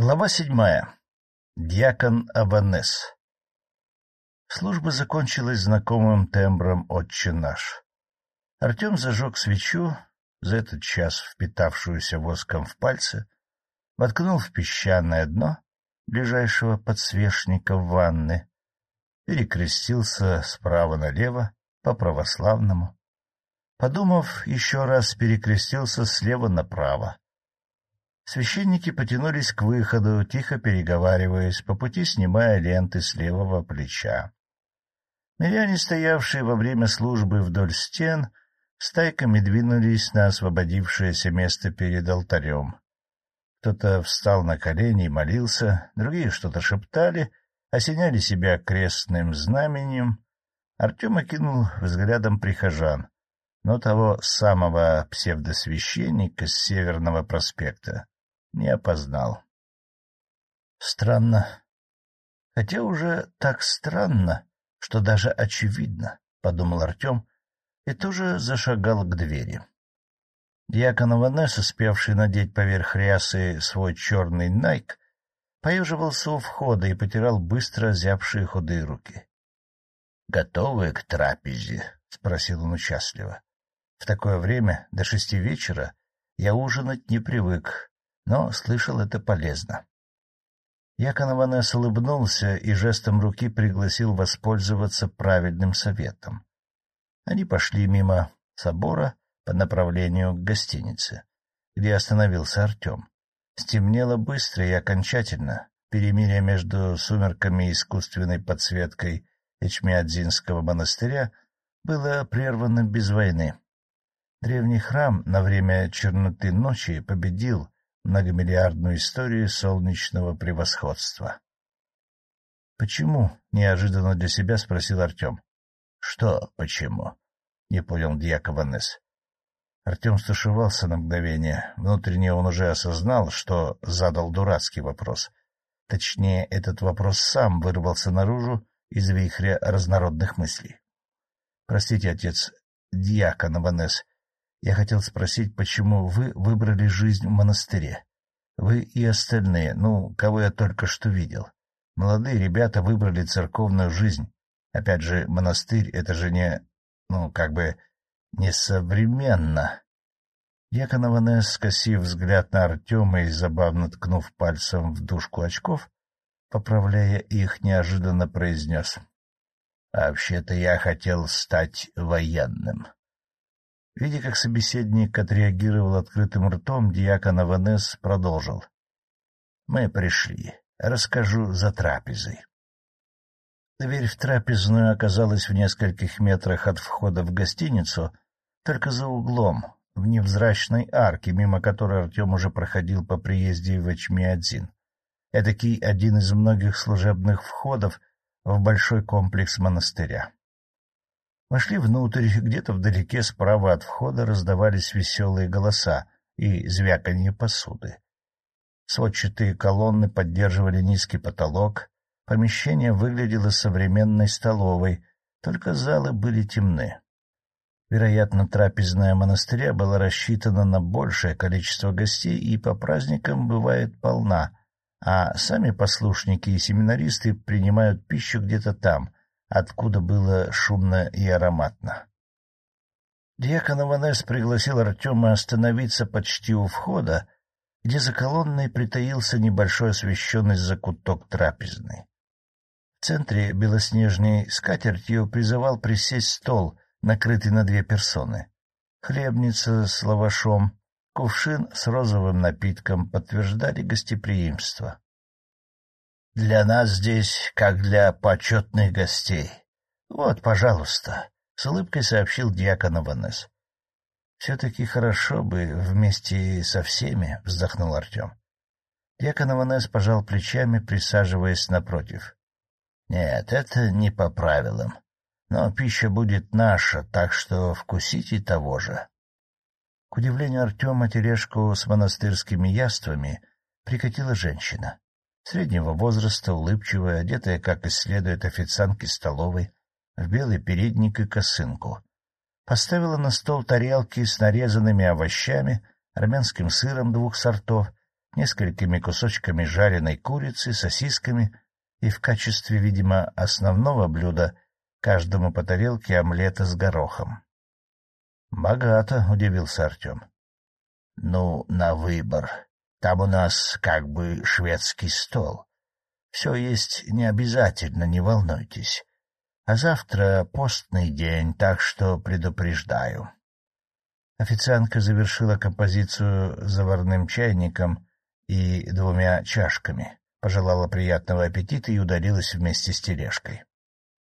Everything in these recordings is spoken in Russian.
Глава седьмая. Дьякон Аванес. Служба закончилась знакомым тембром «Отче наш». Артем зажег свечу, за этот час впитавшуюся воском в пальцы, воткнул в песчаное дно ближайшего подсвечника в ванны, перекрестился справа налево по православному. Подумав, еще раз перекрестился слева направо Священники потянулись к выходу, тихо переговариваясь, по пути снимая ленты с левого плеча. Миряне, стоявшие во время службы вдоль стен, стайками двинулись на освободившееся место перед алтарем. Кто-то встал на колени и молился, другие что-то шептали, осеняли себя крестным знаменем. Артем окинул взглядом прихожан, но того самого псевдосвященника с Северного проспекта не опознал. Странно. Хотя уже так странно, что даже очевидно, — подумал Артем и тоже зашагал к двери. Дьякон Аванес, успевший надеть поверх рясы свой черный найк, поеживался у входа и потирал быстро озябшие худые руки. — Готовы к трапезе? — спросил он участливо. — В такое время, до шести вечера, я ужинать не привык, но слышал это полезно. Якон Иванес улыбнулся и жестом руки пригласил воспользоваться правильным советом. Они пошли мимо собора по направлению к гостинице, где остановился Артем. Стемнело быстро и окончательно. Перемирие между сумерками и искусственной подсветкой Эчмиадзинского монастыря было прервано без войны. Древний храм на время черноты ночи победил многомиллиардную историю солнечного превосходства. — Почему? — неожиданно для себя спросил Артем. — Что «почему»? — не понял дьяков Аннес. Артем стушевался на мгновение. Внутренне он уже осознал, что задал дурацкий вопрос. Точнее, этот вопрос сам вырвался наружу из вихря разнородных мыслей. — Простите, отец, дьякон я хотел спросить, почему вы выбрали жизнь в монастыре? Вы и остальные, ну, кого я только что видел. Молодые ребята выбрали церковную жизнь. Опять же, монастырь — это же не, ну, как бы, не современно. Якон Аванес, скосив взгляд на Артема и забавно ткнув пальцем в дужку очков, поправляя их, неожиданно произнес. — Вообще-то я хотел стать военным. Видя, как собеседник отреагировал открытым ртом, диакон Аванес продолжил. — Мы пришли. Расскажу за трапезой. Дверь в трапезную оказалась в нескольких метрах от входа в гостиницу, только за углом, в невзрачной арке, мимо которой Артем уже проходил по приезде в Эчмиадзин. Эдакий один из многих служебных входов в большой комплекс монастыря. Вошли внутрь, где-то вдалеке справа от входа раздавались веселые голоса и звяканье посуды. Сводчатые колонны поддерживали низкий потолок, помещение выглядело современной столовой, только залы были темны. Вероятно, трапезная монастыря была рассчитана на большее количество гостей и по праздникам бывает полна, а сами послушники и семинаристы принимают пищу где-то там, откуда было шумно и ароматно. Дьякон Иванес пригласил Артема остановиться почти у входа, где за колонной притаился небольшой освещенный закуток трапезный. В центре белоснежной скатертью призывал присесть стол, накрытый на две персоны. Хлебница с лавашом, кувшин с розовым напитком подтверждали гостеприимство. Для нас здесь, как для почетных гостей. Вот, пожалуйста, — с улыбкой сообщил дьякон Аванес. — Все-таки хорошо бы вместе со всеми, — вздохнул Артем. Дьякон Аванес пожал плечами, присаживаясь напротив. — Нет, это не по правилам. Но пища будет наша, так что вкусите того же. К удивлению Артема тележку с монастырскими яствами прикатила женщина среднего возраста, улыбчивая, одетая, как и следует, официантки столовой, в белый передник и косынку. Поставила на стол тарелки с нарезанными овощами, армянским сыром двух сортов, несколькими кусочками жареной курицы, сосисками и в качестве, видимо, основного блюда каждому по тарелке омлета с горохом. — Богато, — удивился Артем. — Ну, на выбор. Там у нас как бы шведский стол. Все есть не обязательно, не волнуйтесь. А завтра постный день, так что предупреждаю. Официантка завершила композицию заварным чайником и двумя чашками, пожелала приятного аппетита и удалилась вместе с тележкой.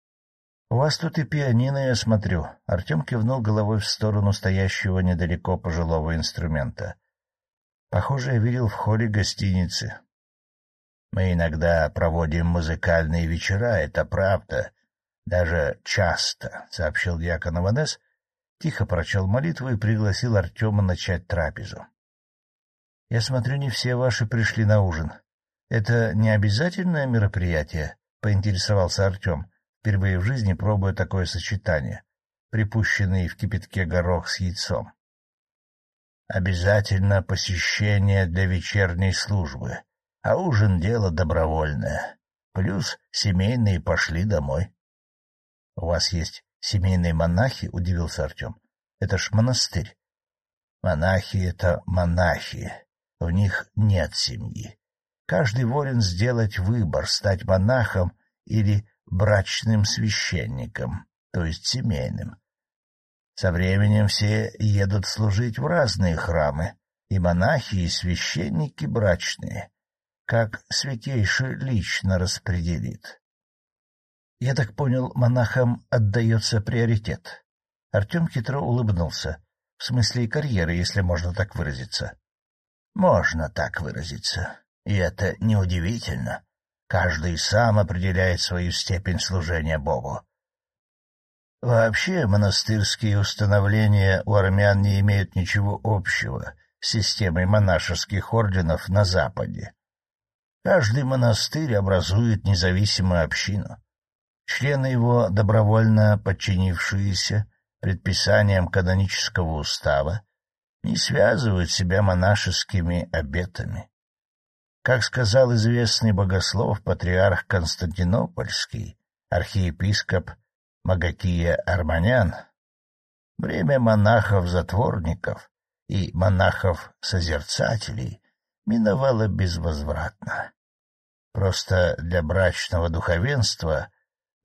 — У вас тут и пианино, я смотрю. Артем кивнул головой в сторону стоящего недалеко пожилого инструмента. — Похоже, я видел в холле гостиницы. — Мы иногда проводим музыкальные вечера, это правда. Даже часто, — сообщил дьякон Аванес, тихо прочел молитву и пригласил Артема начать трапезу. — Я смотрю, не все ваши пришли на ужин. Это не обязательное мероприятие? — поинтересовался Артем, впервые в жизни пробуя такое сочетание, припущенный в кипятке горох с яйцом. — Обязательно посещение для вечерней службы, а ужин — дело добровольное. Плюс семейные пошли домой. — У вас есть семейные монахи? — удивился Артем. — Это ж монастырь. — Монахи — это монахи. В них нет семьи. Каждый волен сделать выбор, стать монахом или брачным священником, то есть семейным. Со временем все едут служить в разные храмы, и монахи, и священники брачные, как святейший лично распределит. Я так понял, монахам отдается приоритет. Артем хитро улыбнулся, в смысле карьеры, если можно так выразиться. Можно так выразиться. И это неудивительно. Каждый сам определяет свою степень служения Богу. Вообще монастырские установления у армян не имеют ничего общего с системой монашеских орденов на Западе. Каждый монастырь образует независимую общину. Члены его, добровольно подчинившиеся предписаниям канонического устава, не связывают себя монашескими обетами. Как сказал известный богослов, патриарх Константинопольский, архиепископ Магакия Арманян, время монахов-затворников и монахов-созерцателей миновало безвозвратно. Просто для брачного духовенства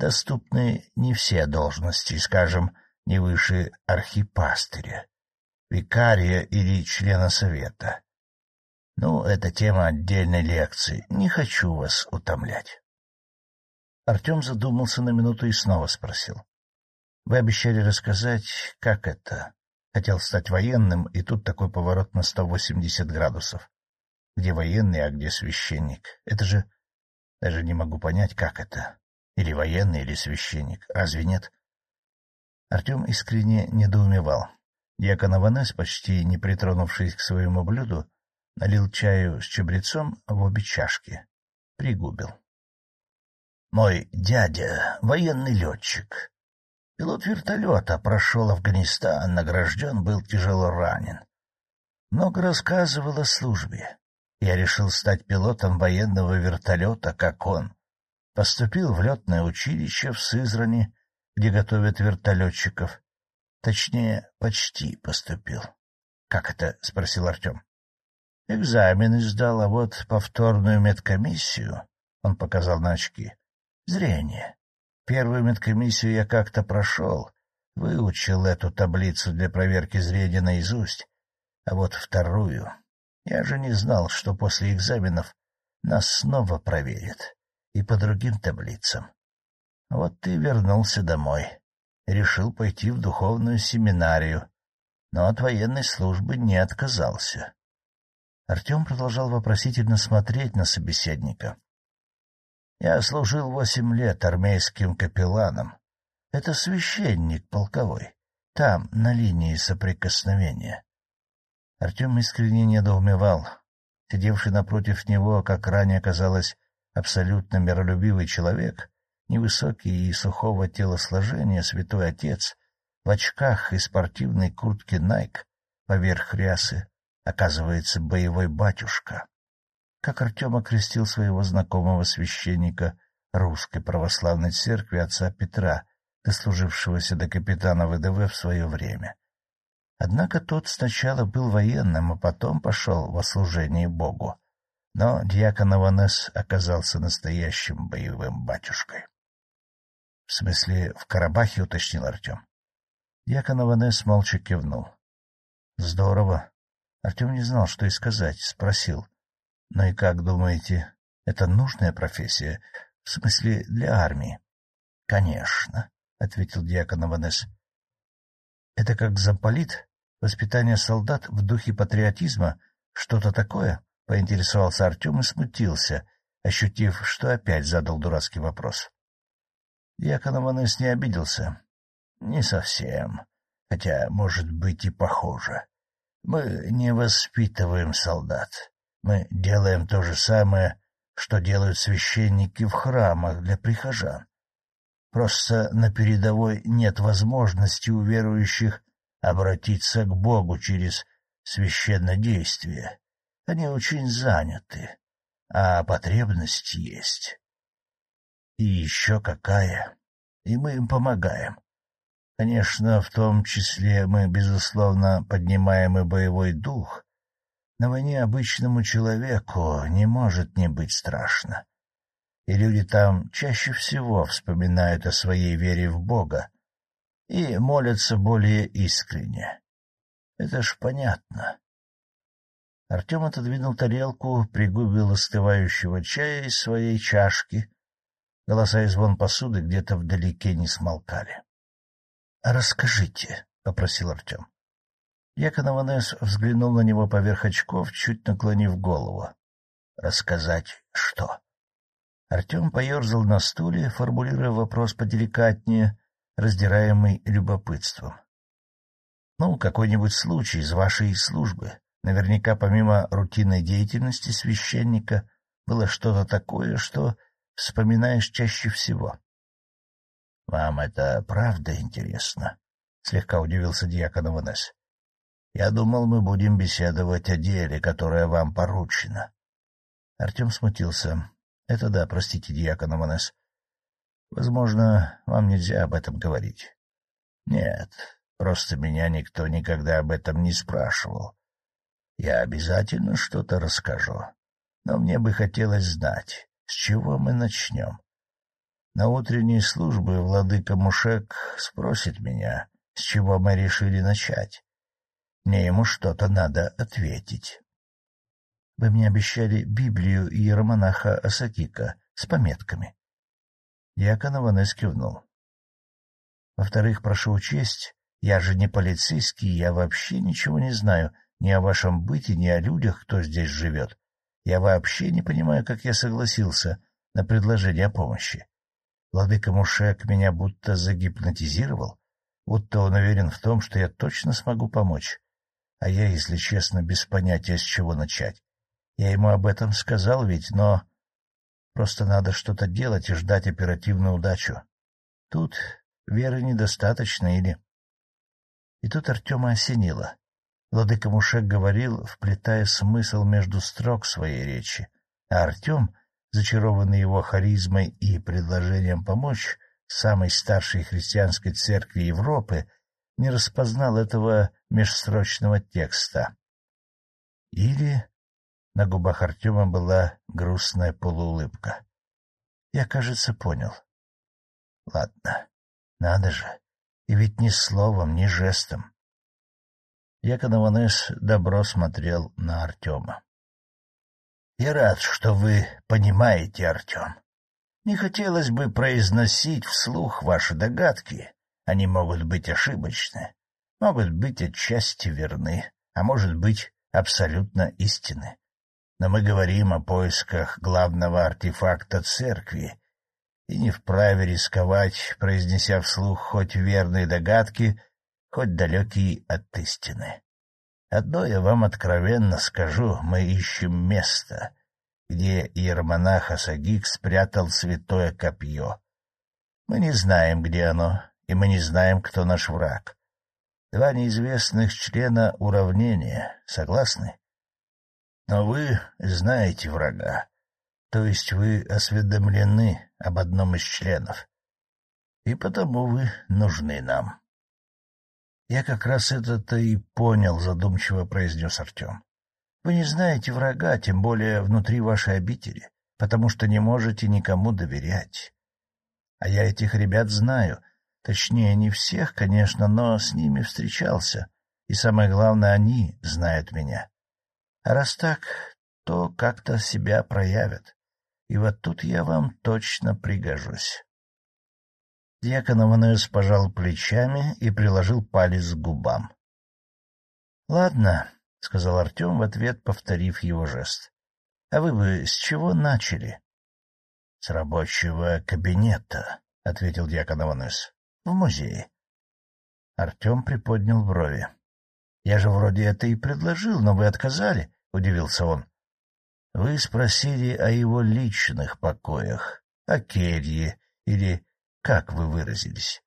доступны не все должности, скажем, не выше архипастыря викария или члена совета. Ну, это тема отдельной лекции. Не хочу вас утомлять. Артем задумался на минуту и снова спросил. — Вы обещали рассказать, как это? Хотел стать военным, и тут такой поворот на сто восемьдесят градусов. Где военный, а где священник? Это же... Даже не могу понять, как это. Или военный, или священник. Разве нет? Артем искренне недоумевал. Дьякон Аванес, почти не притронувшись к своему блюду, налил чаю с чабрецом в обе чашки. Пригубил. — Мой дядя — военный летчик. Пилот вертолета прошел Афганистан, награжден, был тяжело ранен. Много рассказывал о службе. Я решил стать пилотом военного вертолета, как он. Поступил в летное училище в Сызрани, где готовят вертолетчиков. Точнее, почти поступил. — Как это? — спросил Артем. — Экзамены сдал, а вот повторную медкомиссию, — он показал на очки, — зрение. Первую медкомиссию я как-то прошел, выучил эту таблицу для проверки зрения наизусть, а вот вторую... Я же не знал, что после экзаменов нас снова проверят, и по другим таблицам. Вот ты вернулся домой решил пойти в духовную семинарию, но от военной службы не отказался. Артем продолжал вопросительно смотреть на собеседника. — Я служил восемь лет армейским капелланом. Это священник полковой, там, на линии соприкосновения. Артем искренне недоумевал. Сидевший напротив него, как ранее казалось, абсолютно миролюбивый человек, невысокий и сухого телосложения святой отец в очках и спортивной куртке Найк поверх рясы, оказывается, боевой батюшка. Как Артем окрестил своего знакомого священника русской православной церкви отца Петра, дослужившегося до капитана ВДВ в свое время. Однако тот сначала был военным, а потом пошел во служение Богу. Но дьякон Аванес оказался настоящим боевым батюшкой. — В смысле, в Карабахе, — уточнил Артем. Дьякон Аванес молча кивнул. — Здорово. Артем не знал, что и сказать, спросил. — Ну и как думаете, это нужная профессия? В смысле, для армии? — Конечно, — ответил дьякон Аванес. — Это как замполит? Воспитание солдат в духе патриотизма? Что-то такое? — поинтересовался Артем и смутился, ощутив, что опять задал дурацкий вопрос. Дьякон Аванес не обиделся. — Не совсем, хотя, может быть, и похоже. Мы не воспитываем солдат. Мы делаем то же самое, что делают священники в храмах для прихожан. Просто на передовой нет возможности у верующих обратиться к Богу через священнодействие. Они очень заняты, а потребность есть. И еще какая. И мы им помогаем. Конечно, в том числе мы, безусловно, поднимаем и боевой дух. На войне обычному человеку не может не быть страшно. И люди там чаще всего вспоминают о своей вере в Бога, и молятся более искренне. Это ж понятно. Артем отодвинул тарелку, пригубил остывающего чая из своей чашки. Голоса и звон посуды где-то вдалеке не смолкали. — Расскажите, — попросил Артем. Якон Аванес взглянул на него поверх очков, чуть наклонив голову. — Рассказать что? Артем поерзал на стуле, формулируя вопрос поделикатнее, раздираемый любопытством. — Ну, какой-нибудь случай из вашей службы. Наверняка помимо рутинной деятельности священника было что-то такое, что вспоминаешь чаще всего. — Вам это правда интересно? — слегка удивился дьякон Иванес. — Я думал, мы будем беседовать о деле, которое вам поручено. Артем смутился. — Это да, простите, дьякон Иванес. Возможно, вам нельзя об этом говорить. Нет, просто меня никто никогда об этом не спрашивал. Я обязательно что-то расскажу, но мне бы хотелось знать, с чего мы начнем. На утренней службе владыка Мушек спросит меня, с чего мы решили начать. Мне ему что-то надо ответить. Вы мне обещали Библию иеромонаха Асакика с пометками. Дьякон Иванес кивнул. Во-вторых, прошу учесть, я же не полицейский, я вообще ничего не знаю ни о вашем быте, ни о людях, кто здесь живет. Я вообще не понимаю, как я согласился на предложение о помощи. Владыка Мушек меня будто загипнотизировал, будто он уверен в том, что я точно смогу помочь. А я, если честно, без понятия, с чего начать. Я ему об этом сказал ведь, но Просто надо что-то делать и ждать оперативную удачу. Тут веры недостаточно или... И тут Артема осенило. Владыка Мушек говорил, вплетая смысл между строк своей речи, а Артем, зачарованный его харизмой и предложением помочь самой старшей христианской церкви Европы, не распознал этого межстрочного текста. Или на губах Артема была грустная полуулыбка. Я, кажется, понял. Ладно, надо же. И ведь ни словом, ни жестом. Якон добро смотрел на Артема. — Я рад, что вы понимаете, Артем. Не хотелось бы произносить вслух ваши догадки. Они могут быть ошибочны, могут быть отчасти верны, а может быть абсолютно истинны но мы говорим о поисках главного артефакта церкви и не вправе рисковать, произнеся вслух хоть верные догадки, хоть далекие от истины. Одно я вам откровенно скажу, мы ищем место, где иеромонах Асагик спрятал святое копье. Мы не знаем, где оно, и мы не знаем, кто наш враг. Два неизвестных члена уравнения, согласны? Но вы знаете врага, то есть вы осведомлены об одном из членов, и потому вы нужны нам. — Я как раз это-то и понял, — задумчиво произнес Артем. — Вы не знаете врага, тем более внутри вашей обители, потому что не можете никому доверять. А я этих ребят знаю, точнее, не всех, конечно, но с ними встречался, и самое главное, они знают меня. А раз так, то как-то себя проявят. И вот тут я вам точно пригожусь. Дьякон Иванес пожал плечами и приложил палец к губам. — Ладно, — сказал Артем в ответ, повторив его жест. — А вы бы с чего начали? — С рабочего кабинета, — ответил дьякон Иванес. — В музее. Артем приподнял брови. — Я же вроде это и предложил, но вы отказали, — удивился он. — Вы спросили о его личных покоях, о келье или как вы выразились.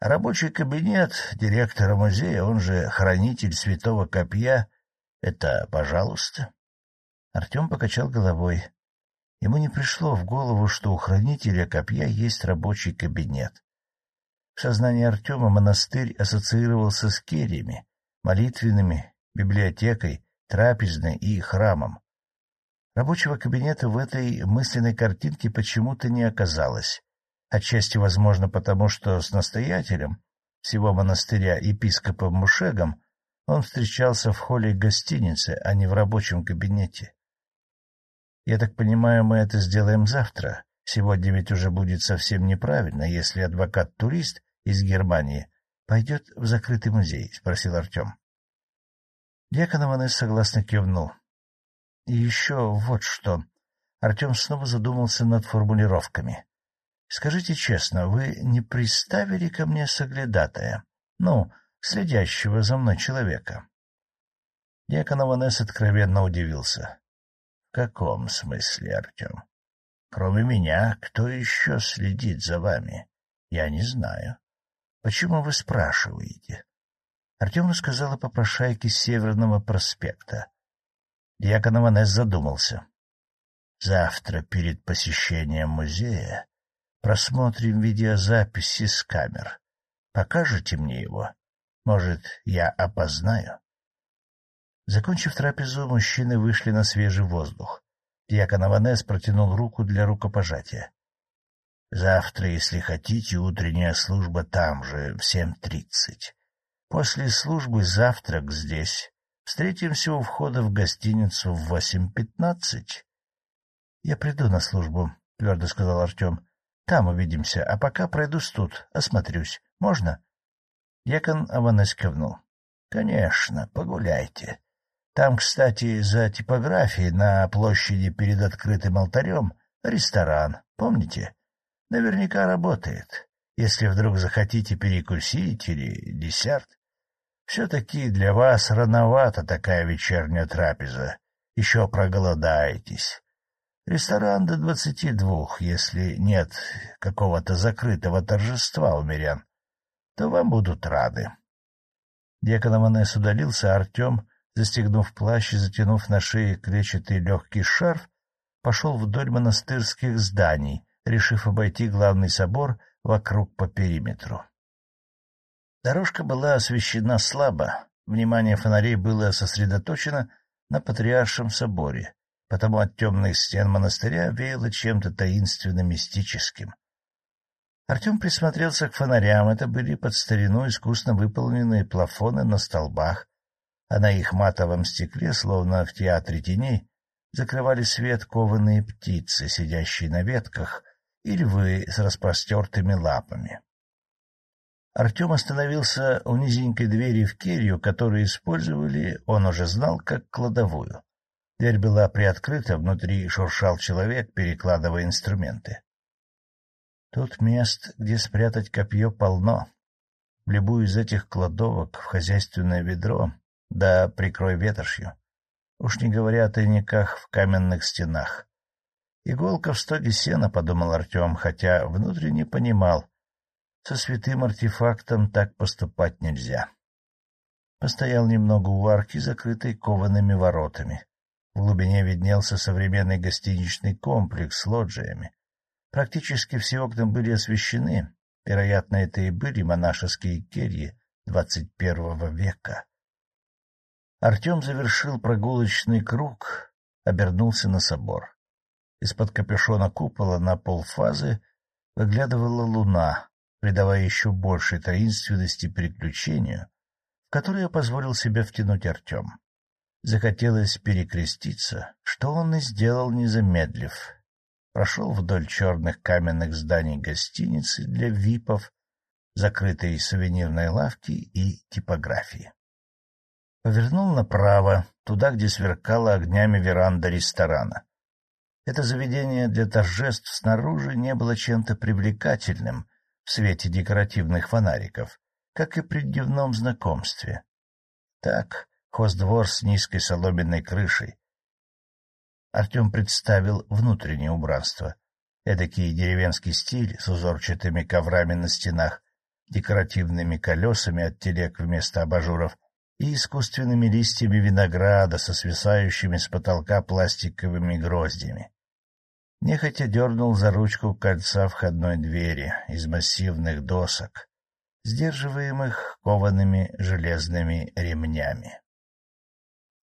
Рабочий кабинет директора музея, он же хранитель святого копья, это пожалуйста. Артем покачал головой. Ему не пришло в голову, что у хранителя копья есть рабочий кабинет. В сознании Артема монастырь ассоциировался с кельями, молитвенными, библиотекой, трапезной и храмом. Рабочего кабинета в этой мысленной картинке почему-то не оказалось. Отчасти, возможно, потому что с настоятелем всего монастыря епископом Мушегом он встречался в холле гостиницы, а не в рабочем кабинете. Я так понимаю, мы это сделаем завтра. Сегодня ведь уже будет совсем неправильно, если адвокат-турист из Германии пойдет в закрытый музей, — спросил Артем. Дьякон согласно кивнул. — И еще вот что. Артем снова задумался над формулировками. — Скажите честно, вы не приставили ко мне соглядатая? Ну, следящего за мной человека? Дьякон откровенно удивился каком смысле, Артем? Кроме меня, кто еще следит за вами? Я не знаю. Почему вы спрашиваете? Артем рассказал о попрошайке Северного проспекта. Дьякон Иванес задумался. Завтра перед посещением музея просмотрим видеозаписи с камер. Покажете мне его? Может, я опознаю? Закончив трапезу, мужчины вышли на свежий воздух. Дьякон Аванес протянул руку для рукопожатия. — Завтра, если хотите, утренняя служба там же, в семь тридцать. После службы завтрак здесь. Встретимся у входа в гостиницу в восемь пятнадцать. — Я приду на службу, — твердо сказал Артем. — Там увидимся, а пока пройдусь тут, осмотрюсь. Можно? Дьякон Аванес кивнул. — Конечно, погуляйте. Там, кстати, за типографией на площади перед открытым алтарем ресторан, помните? Наверняка работает, если вдруг захотите перекусить или десерт. Все-таки для вас рановато такая вечерняя трапеза, еще проголодаетесь. Ресторан до двадцати двух, если нет какого-то закрытого торжества у мирян, то вам будут рады. Дьякон Аманес удалился, а Артем Застегнув плащ и затянув на шее клетчатый легкий шарф, пошел вдоль монастырских зданий, решив обойти главный собор вокруг по периметру. Дорожка была освещена слабо, внимание фонарей было сосредоточено на Патриаршем соборе, потому от темных стен монастыря веяло чем-то таинственно-мистическим. Артем присмотрелся к фонарям, это были под старину искусно выполненные плафоны на столбах, а на их матовом стекле, словно в театре теней, закрывали свет кованые птицы, сидящие на ветках, и львы с распростертыми лапами. Артем остановился у низенькой двери в келью, которую использовали, он уже знал, как кладовую. Дверь была приоткрыта, внутри шуршал человек, перекладывая инструменты. Тут мест, где спрятать копье, полно. В любую из этих кладовок в хозяйственное ведро да прикрой ветошью. Уж не говоря о тайниках в каменных стенах. Иголка в стоге сена, — подумал Артем, хотя внутренне понимал, со святым артефактом так поступать нельзя. Постоял немного у арки, закрытой коваными воротами. В глубине виднелся современный гостиничный комплекс с лоджиями. Практически все окна были освещены. Вероятно, это и были монашеские кельи двадцать первого века. Артем завершил прогулочный круг, обернулся на собор. Из-под капюшона купола на полфазы выглядывала луна, придавая еще большей таинственности приключению, в которое позволил себе втянуть Артем. Захотелось перекреститься, что он и сделал, не замедлив. Прошел вдоль черных каменных зданий гостиницы для випов, закрытой сувенирной лавки и типографии. Повернул направо, туда, где сверкала огнями веранда ресторана. Это заведение для торжеств снаружи не было чем-то привлекательным в свете декоративных фонариков, как и при дневном знакомстве. Так, хоздвор с низкой соломенной крышей. Артем представил внутреннее убранство. Эдакий деревенский стиль с узорчатыми коврами на стенах, декоративными колесами от телег вместо абажуров и искусственными листьями винограда со свисающими с потолка пластиковыми гроздями. Нехотя дернул за ручку кольца входной двери из массивных досок, сдерживаемых коваными железными ремнями.